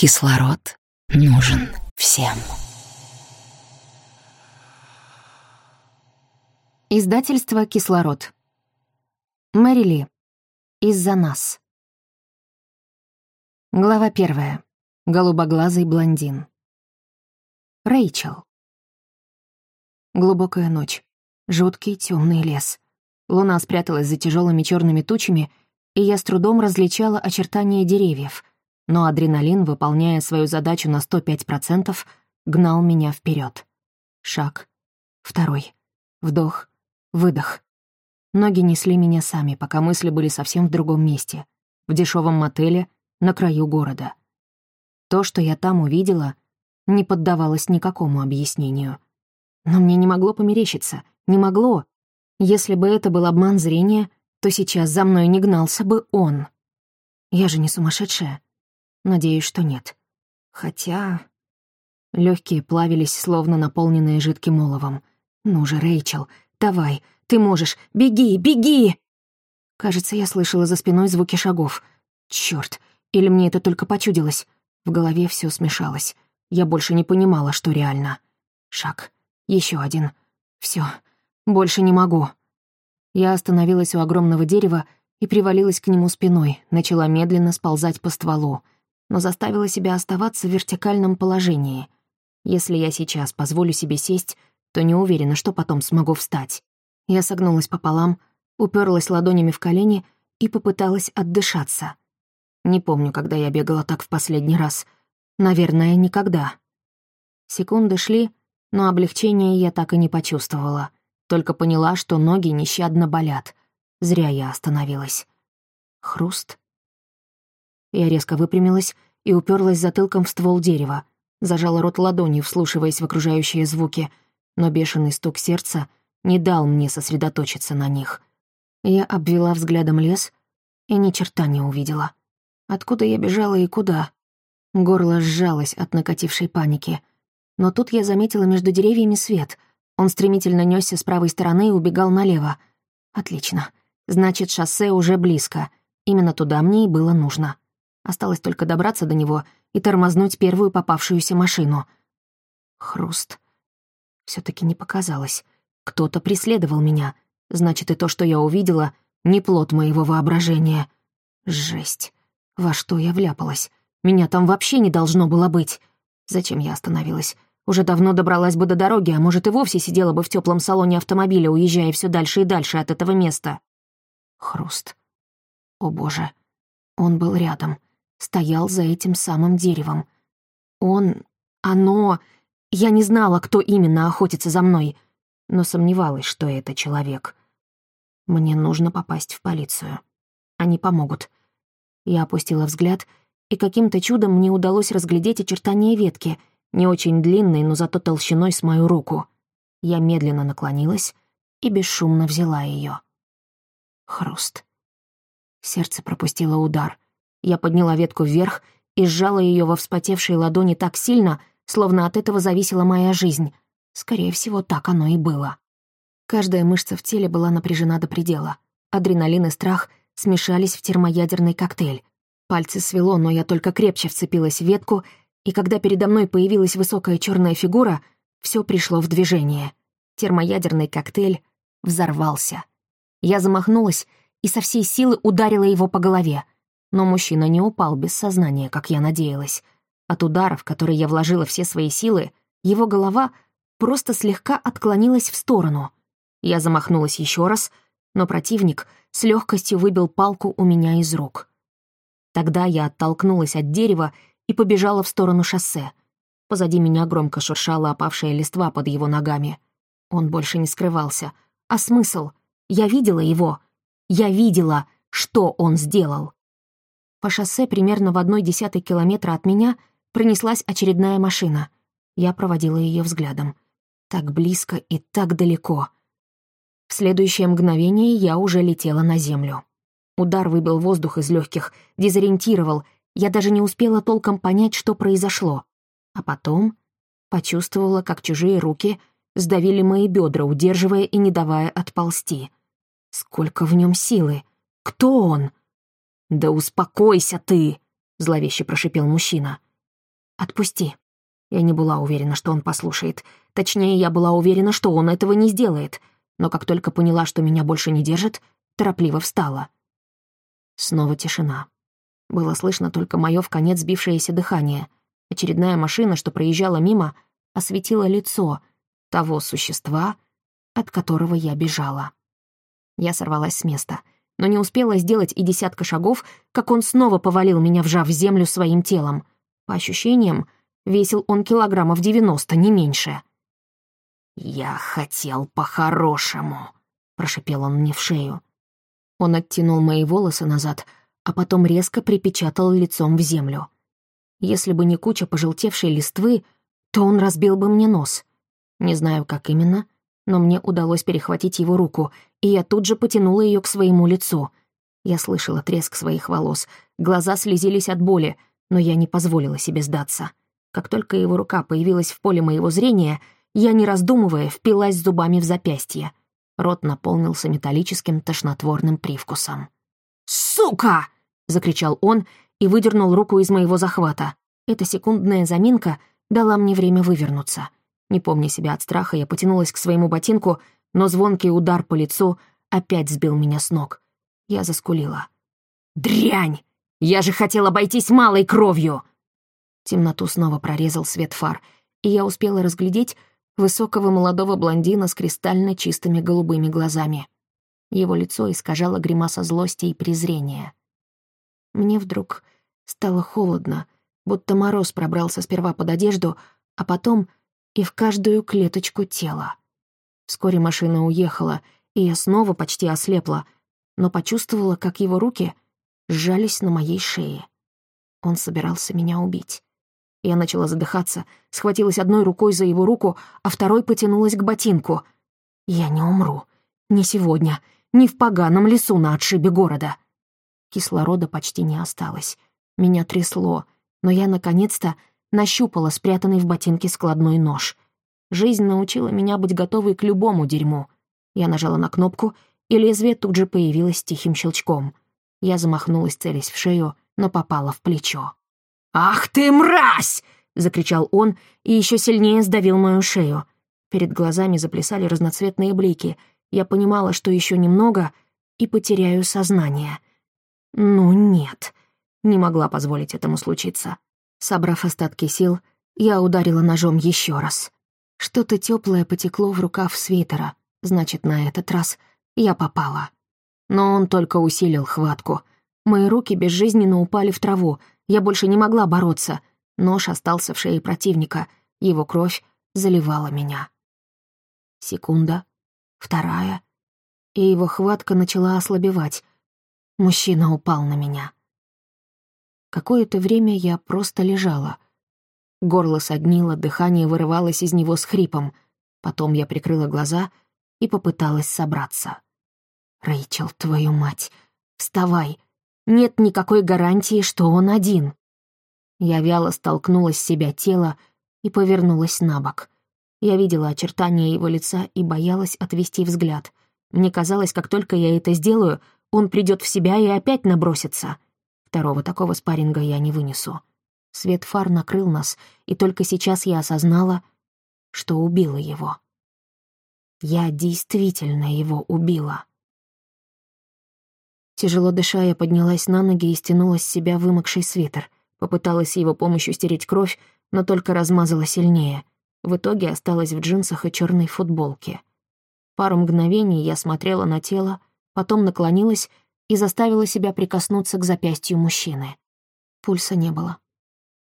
Кислород нужен всем. Издательство «Кислород». Мэрили. Из-за нас. Глава первая. Голубоглазый блондин. Рэйчел. Глубокая ночь. Жуткий темный лес. Луна спряталась за тяжелыми черными тучами, и я с трудом различала очертания деревьев, но адреналин, выполняя свою задачу на 105%, гнал меня вперед. Шаг. Второй. Вдох. Выдох. Ноги несли меня сами, пока мысли были совсем в другом месте. В дешевом мотеле на краю города. То, что я там увидела, не поддавалось никакому объяснению. Но мне не могло померещиться. Не могло. Если бы это был обман зрения, то сейчас за мной не гнался бы он. Я же не сумасшедшая. Надеюсь, что нет. Хотя... Легкие плавились, словно наполненные жидким оловом. «Ну же, Рэйчел, давай, ты можешь, беги, беги!» Кажется, я слышала за спиной звуки шагов. Чёрт, или мне это только почудилось? В голове все смешалось. Я больше не понимала, что реально. Шаг. еще один. Все, больше не могу. Я остановилась у огромного дерева и привалилась к нему спиной, начала медленно сползать по стволу — но заставила себя оставаться в вертикальном положении. Если я сейчас позволю себе сесть, то не уверена, что потом смогу встать. Я согнулась пополам, уперлась ладонями в колени и попыталась отдышаться. Не помню, когда я бегала так в последний раз. Наверное, никогда. Секунды шли, но облегчения я так и не почувствовала. Только поняла, что ноги нещадно болят. Зря я остановилась. Хруст, я резко выпрямилась и уперлась затылком в ствол дерева, зажала рот ладонью, вслушиваясь в окружающие звуки, но бешеный стук сердца не дал мне сосредоточиться на них. Я обвела взглядом лес и ни черта не увидела. Откуда я бежала и куда? Горло сжалось от накатившей паники. Но тут я заметила между деревьями свет. Он стремительно нёсся с правой стороны и убегал налево. Отлично. Значит, шоссе уже близко. Именно туда мне и было нужно. Осталось только добраться до него и тормознуть первую попавшуюся машину. Хруст. все таки не показалось. Кто-то преследовал меня. Значит, и то, что я увидела, не плод моего воображения. Жесть. Во что я вляпалась? Меня там вообще не должно было быть. Зачем я остановилась? Уже давно добралась бы до дороги, а может и вовсе сидела бы в теплом салоне автомобиля, уезжая все дальше и дальше от этого места. Хруст. О боже. Он был рядом стоял за этим самым деревом. Он... оно... Я не знала, кто именно охотится за мной, но сомневалась, что это человек. Мне нужно попасть в полицию. Они помогут. Я опустила взгляд, и каким-то чудом мне удалось разглядеть очертания ветки, не очень длинной, но зато толщиной с мою руку. Я медленно наклонилась и бесшумно взяла ее. Хруст. Сердце пропустило удар — я подняла ветку вверх и сжала ее во вспотевшей ладони так сильно, словно от этого зависела моя жизнь. Скорее всего, так оно и было. Каждая мышца в теле была напряжена до предела. Адреналин и страх смешались в термоядерный коктейль. Пальцы свело, но я только крепче вцепилась в ветку, и когда передо мной появилась высокая черная фигура, все пришло в движение. Термоядерный коктейль взорвался. Я замахнулась и со всей силы ударила его по голове — но мужчина не упал без сознания, как я надеялась. От ударов, которые я вложила все свои силы, его голова просто слегка отклонилась в сторону. Я замахнулась еще раз, но противник с легкостью выбил палку у меня из рук. Тогда я оттолкнулась от дерева и побежала в сторону шоссе. Позади меня громко шуршала опавшая листва под его ногами. Он больше не скрывался. А смысл? Я видела его. Я видела, что он сделал. По шоссе примерно в одной десятой километра от меня пронеслась очередная машина. Я проводила ее взглядом. Так близко и так далеко. В следующее мгновение я уже летела на землю. Удар выбил воздух из легких, дезориентировал. Я даже не успела толком понять, что произошло. А потом почувствовала, как чужие руки сдавили мои бедра, удерживая и не давая отползти. Сколько в нем силы! Кто он? «Да успокойся ты!» — зловеще прошипел мужчина. «Отпусти». Я не была уверена, что он послушает. Точнее, я была уверена, что он этого не сделает. Но как только поняла, что меня больше не держит, торопливо встала. Снова тишина. Было слышно только мое в конец сбившееся дыхание. Очередная машина, что проезжала мимо, осветила лицо того существа, от которого я бежала. Я сорвалась с места, но не успела сделать и десятка шагов, как он снова повалил меня, вжав землю своим телом. По ощущениям, весил он килограммов девяносто, не меньше. «Я хотел по-хорошему», — прошипел он мне в шею. Он оттянул мои волосы назад, а потом резко припечатал лицом в землю. Если бы не куча пожелтевшей листвы, то он разбил бы мне нос. Не знаю, как именно, но мне удалось перехватить его руку, и я тут же потянула ее к своему лицу. Я слышала треск своих волос, глаза слезились от боли, но я не позволила себе сдаться. Как только его рука появилась в поле моего зрения, я, не раздумывая, впилась зубами в запястье. Рот наполнился металлическим тошнотворным привкусом. «Сука!» — закричал он и выдернул руку из моего захвата. Эта секундная заминка дала мне время вывернуться. Не помня себя от страха, я потянулась к своему ботинку, но звонкий удар по лицу опять сбил меня с ног. Я заскулила. «Дрянь! Я же хотел обойтись малой кровью!» Темноту снова прорезал свет фар, и я успела разглядеть высокого молодого блондина с кристально чистыми голубыми глазами. Его лицо искажало гримаса злости и презрения. Мне вдруг стало холодно, будто мороз пробрался сперва под одежду, а потом и в каждую клеточку тела. Вскоре машина уехала, и я снова почти ослепла, но почувствовала, как его руки сжались на моей шее. Он собирался меня убить. Я начала задыхаться, схватилась одной рукой за его руку, а второй потянулась к ботинку. Я не умру. Ни сегодня, ни в поганом лесу на отшибе города. Кислорода почти не осталось. Меня трясло, но я, наконец-то, нащупала спрятанный в ботинке складной нож. Жизнь научила меня быть готовой к любому дерьму. Я нажала на кнопку, и лезвие тут же появилось тихим щелчком. Я замахнулась, целясь в шею, но попала в плечо. «Ах ты, мразь!» — закричал он и еще сильнее сдавил мою шею. Перед глазами заплясали разноцветные блики. Я понимала, что еще немного и потеряю сознание. Ну нет, не могла позволить этому случиться. Собрав остатки сил, я ударила ножом еще раз. Что-то теплое потекло в рукав свитера, значит, на этот раз я попала. Но он только усилил хватку. Мои руки безжизненно упали в траву, я больше не могла бороться. Нож остался в шее противника. Его кровь заливала меня. Секунда, вторая, и его хватка начала ослабевать. Мужчина упал на меня. Какое-то время я просто лежала. Горло соднило, дыхание вырывалось из него с хрипом. Потом я прикрыла глаза и попыталась собраться. «Рэйчел, твою мать, вставай!» Нет никакой гарантии, что он один. Я вяло столкнула с себя тело и повернулась на бок. Я видела очертания его лица и боялась отвести взгляд. Мне казалось, как только я это сделаю, он придет в себя и опять набросится. Второго такого спарринга я не вынесу. Свет фар накрыл нас, и только сейчас я осознала, что убила его. Я действительно его убила. Тяжело дыша, я поднялась на ноги и стянула с себя вымокший свитер. Попыталась его помощью стереть кровь, но только размазала сильнее. В итоге осталась в джинсах и черной футболке. Пару мгновений я смотрела на тело, потом наклонилась и заставила себя прикоснуться к запястью мужчины. Пульса не было.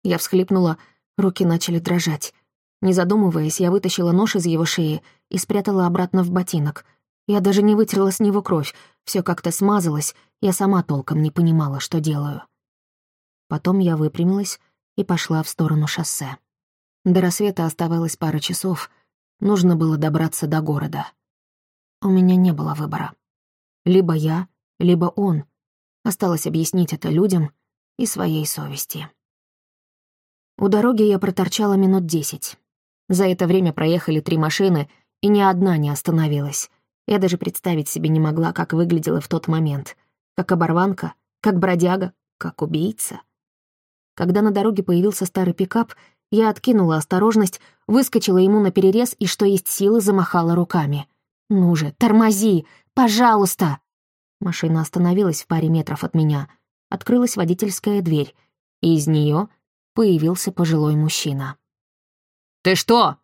Я всхлипнула, руки начали дрожать. Не задумываясь, я вытащила нож из его шеи и спрятала обратно в ботинок — я даже не вытерла с него кровь, все как-то смазалось, я сама толком не понимала, что делаю. Потом я выпрямилась и пошла в сторону шоссе. До рассвета оставалось пара часов, нужно было добраться до города. У меня не было выбора. Либо я, либо он. Осталось объяснить это людям и своей совести. У дороги я проторчала минут десять. За это время проехали три машины, и ни одна не остановилась. Я даже представить себе не могла, как выглядела в тот момент. Как оборванка, как бродяга, как убийца. Когда на дороге появился старый пикап, я откинула осторожность, выскочила ему на перерез и, что есть силы, замахала руками. «Ну же, тормози! Пожалуйста!» Машина остановилась в паре метров от меня. Открылась водительская дверь, и из нее появился пожилой мужчина. «Ты что,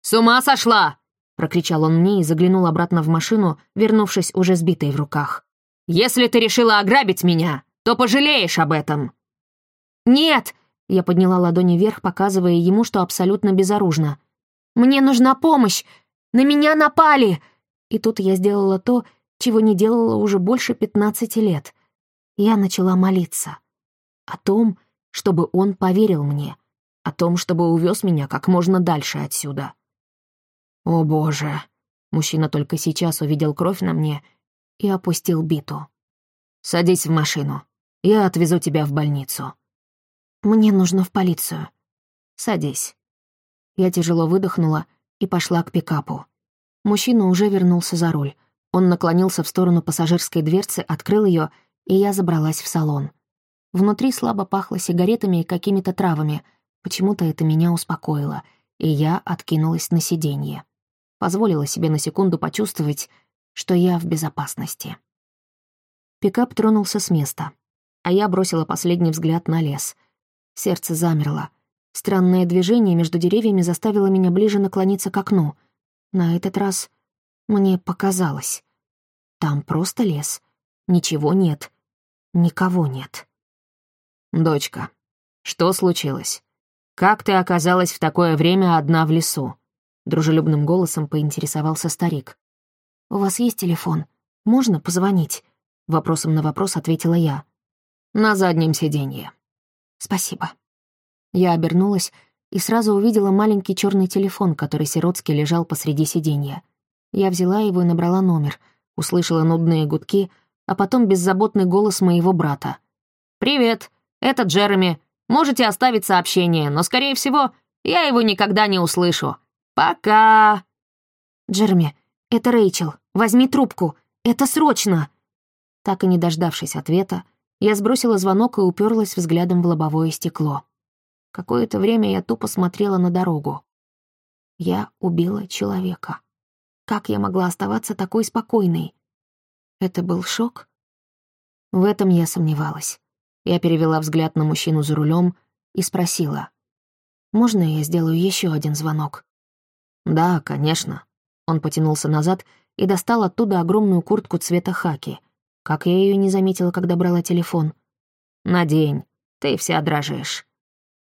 с ума сошла?» — прокричал он мне и заглянул обратно в машину, вернувшись уже сбитой в руках. «Если ты решила ограбить меня, то пожалеешь об этом!» «Нет!» — я подняла ладони вверх, показывая ему, что абсолютно безоружна. «Мне нужна помощь! На меня напали!» И тут я сделала то, чего не делала уже больше пятнадцати лет. Я начала молиться. О том, чтобы он поверил мне. О том, чтобы увез меня как можно дальше отсюда. «О, Боже!» Мужчина только сейчас увидел кровь на мне и опустил биту. «Садись в машину. Я отвезу тебя в больницу». «Мне нужно в полицию». «Садись». Я тяжело выдохнула и пошла к пикапу. Мужчина уже вернулся за руль. Он наклонился в сторону пассажирской дверцы, открыл ее, и я забралась в салон. Внутри слабо пахло сигаретами и какими-то травами. Почему-то это меня успокоило, и я откинулась на сиденье. Позволила себе на секунду почувствовать, что я в безопасности. Пикап тронулся с места, а я бросила последний взгляд на лес — Сердце замерло. Странное движение между деревьями заставило меня ближе наклониться к окну. На этот раз мне показалось. Там просто лес. Ничего нет. Никого нет. «Дочка, что случилось? Как ты оказалась в такое время одна в лесу?» Дружелюбным голосом поинтересовался старик. «У вас есть телефон? Можно позвонить?» Вопросом на вопрос ответила я. «На заднем сиденье». «Спасибо». Я обернулась и сразу увидела маленький черный телефон, который сиротский лежал посреди сиденья. Я взяла его и набрала номер, услышала нудные гудки, а потом беззаботный голос моего брата. «Привет, это Джереми. Можете оставить сообщение, но, скорее всего, я его никогда не услышу. Пока!» «Джереми, это Рэйчел. Возьми трубку. Это срочно!» Так и не дождавшись ответа, я сбросила звонок и уперлась взглядом в лобовое стекло. Какое-то время я тупо смотрела на дорогу. Я убила человека. Как я могла оставаться такой спокойной? Это был шок? В этом я сомневалась. Я перевела взгляд на мужчину за рулем и спросила. «Можно я сделаю еще один звонок?» «Да, конечно». Он потянулся назад и достал оттуда огромную куртку цвета хаки — как я ее не заметила, когда брала телефон? «Надень, ты вся дрожишь».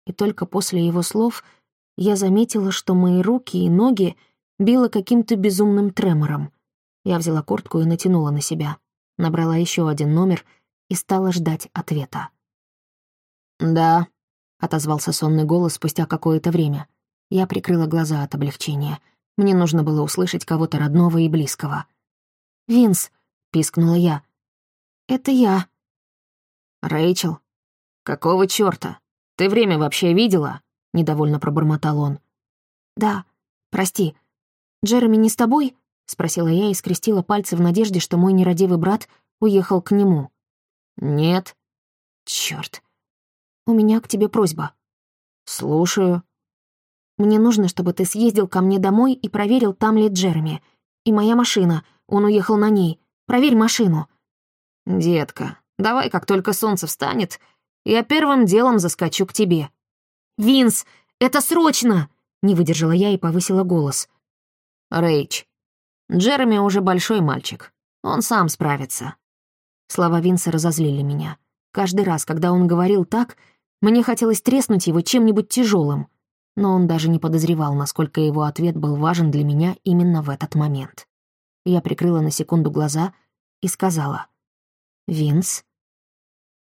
И только после его слов я заметила, что мои руки и ноги било каким-то безумным тремором. Я взяла куртку и натянула на себя, набрала еще один номер и стала ждать ответа. «Да», — отозвался сонный голос спустя какое-то время. Я прикрыла глаза от облегчения. Мне нужно было услышать кого-то родного и близкого. «Винс», — пискнула я, «Это я». «Рэйчел? Какого чёрта? Ты время вообще видела?» — недовольно пробормотал он. «Да, прости. Джереми не с тобой?» — спросила я и скрестила пальцы в надежде, что мой нерадивый брат уехал к нему. «Нет». «Чёрт. У меня к тебе просьба». «Слушаю». «Мне нужно, чтобы ты съездил ко мне домой и проверил, там ли Джереми. И моя машина, он уехал на ней. Проверь машину. «Детка, давай, как только солнце встанет, я первым делом заскочу к тебе». «Винс, это срочно!» — не выдержала я и повысила голос. «Рэйч, Джереми уже большой мальчик. Он сам справится». Слова Винса разозлили меня. Каждый раз, когда он говорил так, мне хотелось треснуть его чем-нибудь тяжелым, но он даже не подозревал, насколько его ответ был важен для меня именно в этот момент. Я прикрыла на секунду глаза и сказала — «Винс?»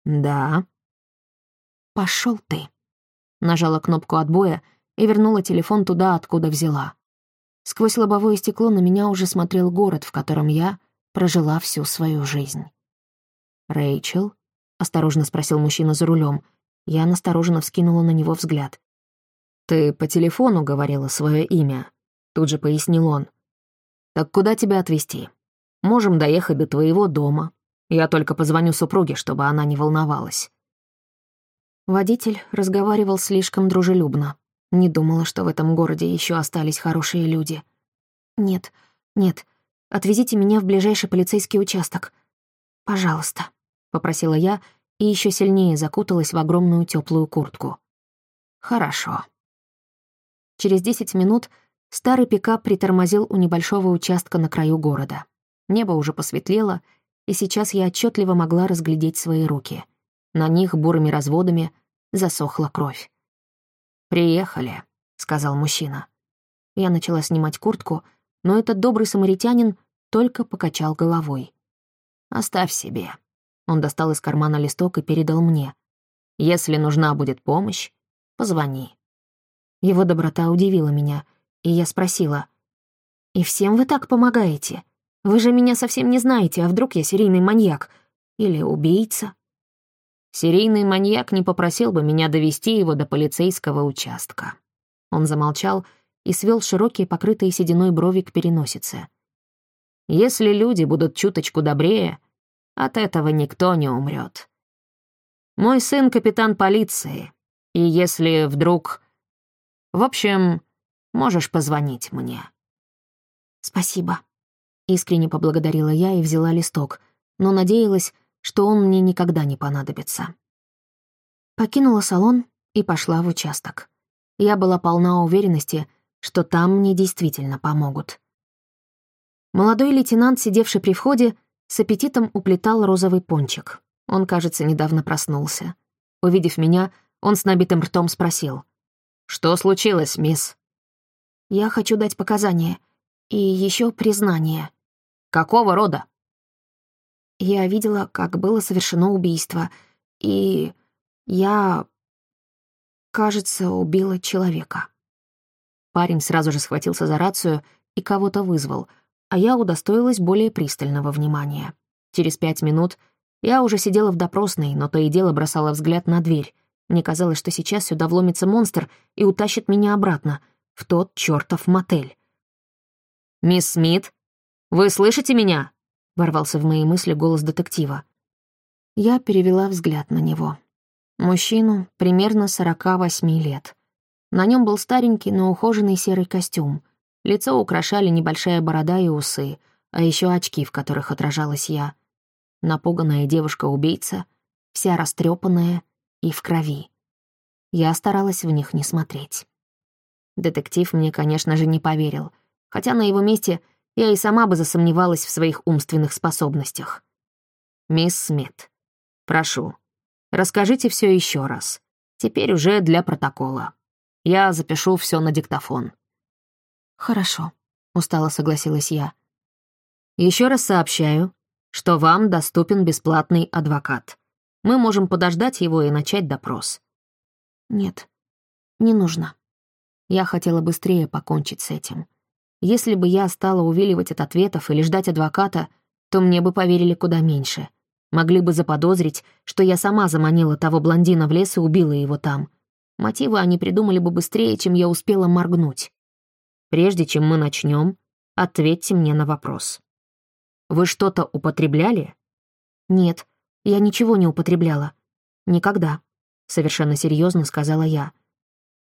«Да». «Пошел ты». Нажала кнопку отбоя и вернула телефон туда, откуда взяла. Сквозь лобовое стекло на меня уже смотрел город, в котором я прожила всю свою жизнь. «Рэйчел?» — осторожно спросил мужчина за рулем. Я настороженно вскинула на него взгляд. «Ты по телефону говорила свое имя», — тут же пояснил он. «Так куда тебя отвезти? Можем доехать до твоего дома, я только позвоню супруге, чтобы она не волновалась». Водитель разговаривал слишком дружелюбно. Не думала, что в этом городе еще остались хорошие люди. «Нет, нет, отвезите меня в ближайший полицейский участок. Пожалуйста», — попросила я и еще сильнее закуталась в огромную теплую куртку. «Хорошо». Через десять минут старый пикап притормозил у небольшого участка на краю города. Небо уже посветлело, и сейчас я отчетливо могла разглядеть свои руки. На них бурыми разводами засохла кровь. «Приехали», — сказал мужчина. Я начала снимать куртку, но этот добрый самаритянин только покачал головой. «Оставь себе». Он достал из кармана листок и передал мне. «Если нужна будет помощь, позвони». Его доброта удивила меня, и я спросила. «И всем вы так помогаете? Вы же меня совсем не знаете, а вдруг я серийный маньяк? Или убийца?» Серийный маньяк не попросил бы меня довести его до полицейского участка. Он замолчал и свел широкие, покрытые сединой брови к переносице. Если люди будут чуточку добрее, от этого никто не умрет. Мой сын — капитан полиции, и если вдруг... В общем, можешь позвонить мне. Спасибо. Искренне поблагодарила я и взяла листок, но надеялась, что он мне никогда не понадобится. Покинула салон и пошла в участок. Я была полна уверенности, что там мне действительно помогут. Молодой лейтенант, сидевший при входе, с аппетитом уплетал розовый пончик. Он, кажется, недавно проснулся. Увидев меня, он с набитым ртом спросил. «Что случилось, мисс?» «Я хочу дать показания. И еще признание». «Какого рода?» Я видела, как было совершено убийство, и я, кажется, убила человека. Парень сразу же схватился за рацию и кого-то вызвал, а я удостоилась более пристального внимания. Через пять минут я уже сидела в допросной, но то и дело бросала взгляд на дверь. Мне казалось, что сейчас сюда вломится монстр и утащит меня обратно, в тот чертов мотель. «Мисс Смит, вы слышите меня?» Ворвался в мои мысли голос детектива. Я перевела взгляд на него. Мужчину примерно 48 лет. На нем был старенький, но ухоженный серый костюм. Лицо украшали небольшая борода и усы, а еще очки, в которых отражалась я. Напуганная девушка-убийца, вся растрепанная и в крови. Я старалась в них не смотреть. Детектив мне, конечно же, не поверил, хотя на его месте — я и сама бы засомневалась в своих умственных способностях. «Мисс Смит, прошу, расскажите все еще раз. Теперь уже для протокола. Я запишу все на диктофон». «Хорошо», — устало согласилась я. Еще раз сообщаю, что вам доступен бесплатный адвокат. Мы можем подождать его и начать допрос». «Нет, не нужно. Я хотела быстрее покончить с этим. Если бы я стала увиливать от ответов или ждать адвоката, то мне бы поверили куда меньше. Могли бы заподозрить, что я сама заманила того блондина в лес и убила его там. Мотивы они придумали бы быстрее, чем я успела моргнуть. Прежде чем мы начнем, ответьте мне на вопрос. Вы что-то употребляли? Нет, я ничего не употребляла. Никогда. Совершенно серьезно сказала я.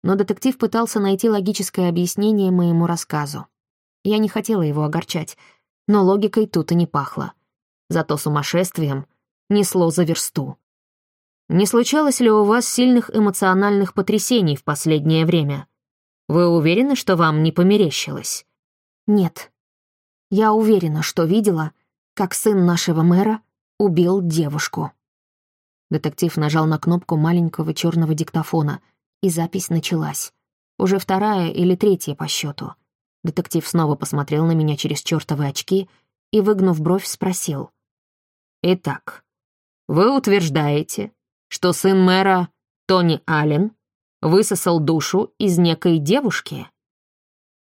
Но детектив пытался найти логическое объяснение моему рассказу. Я не хотела его огорчать, но логикой тут и не пахло. Зато сумасшествием несло за версту. Не случалось ли у вас сильных эмоциональных потрясений в последнее время? Вы уверены, что вам не померещилось? Нет. Я уверена, что видела, как сын нашего мэра убил девушку. Детектив нажал на кнопку маленького черного диктофона, и запись началась. Уже вторая или третья по счету. Детектив снова посмотрел на меня через чертовы очки и, выгнув бровь, спросил. «Итак, вы утверждаете, что сын мэра Тони Аллен высосал душу из некой девушки?»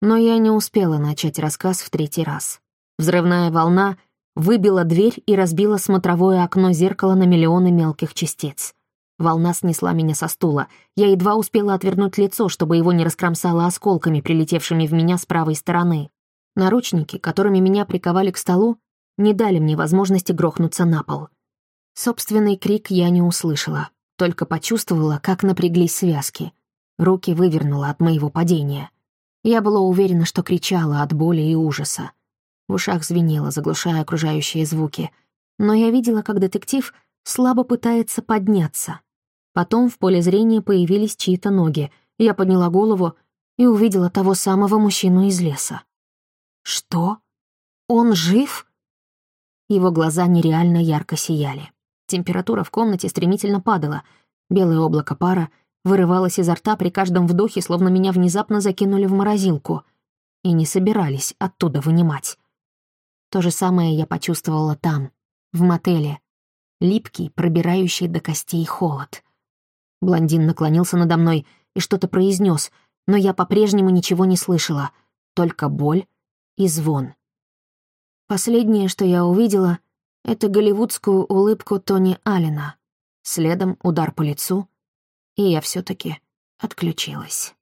Но я не успела начать рассказ в третий раз. Взрывная волна выбила дверь и разбила смотровое окно зеркала на миллионы мелких частиц. Волна снесла меня со стула. Я едва успела отвернуть лицо, чтобы его не раскромсало осколками, прилетевшими в меня с правой стороны. Наручники, которыми меня приковали к столу, не дали мне возможности грохнуться на пол. Собственный крик я не услышала. Только почувствовала, как напряглись связки. Руки вывернула от моего падения. Я была уверена, что кричала от боли и ужаса. В ушах звенело, заглушая окружающие звуки. Но я видела, как детектив слабо пытается подняться. Потом в поле зрения появились чьи-то ноги. Я подняла голову и увидела того самого мужчину из леса. «Что? Он жив?» Его глаза нереально ярко сияли. Температура в комнате стремительно падала. Белое облако пара вырывалось изо рта при каждом вдохе, словно меня внезапно закинули в морозилку. И не собирались оттуда вынимать. То же самое я почувствовала там, в мотеле. Липкий, пробирающий до костей холод. Блондин наклонился надо мной и что-то произнес, но я по-прежнему ничего не слышала, только боль и звон. Последнее, что я увидела, это голливудскую улыбку Тони Аллена, следом удар по лицу, и я все таки отключилась.